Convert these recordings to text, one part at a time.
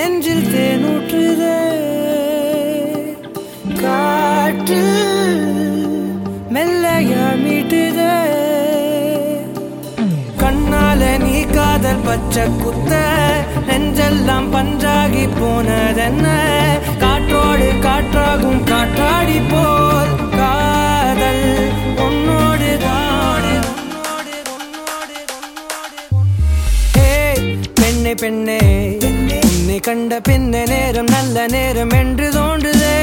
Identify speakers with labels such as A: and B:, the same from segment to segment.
A: நெஞ்சில் தேனூற்றுதே காற்று மெல்லையா மீட்டுதே. கண்ணால நீ காதல் பச்ச குத்த நெஞ்செல்லாம் பஞ்சாகி போனதென்ன? காற்றோடு காற்றாகும் காற்றாடி போல் காதல் உன்னோடு பெண்ணே பெண்ணே. உன்னை கண்ட பின்ன நேரம் நல்ல நேரம் என்று தோன்றுதே.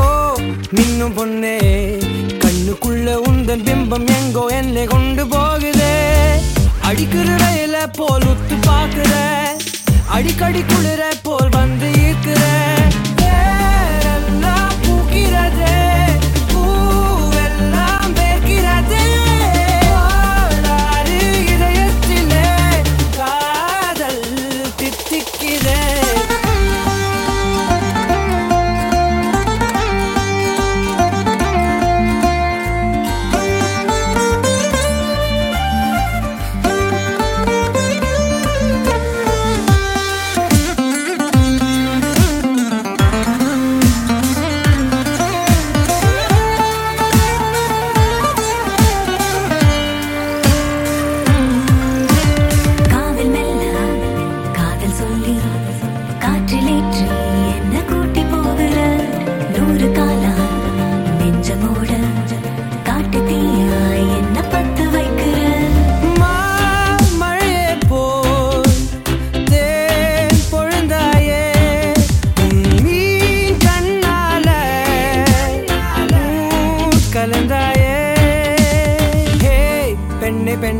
A: ஓ நின்னும் பொண்ணே கண்ணுக்குள்ள உந்தன் பிம்பம் எங்கோ என்னை கொண்டு போகுதே. அடிக்கிற ரயில போல் உத்து பாக்குற அடிக்கடி குளிர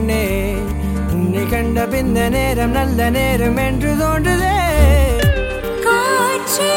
A: கண்ணே உன்னை கண்ட பிந்த நேரம் நல்ல நேரம் என்று தோன்றுதே.
B: காட்சி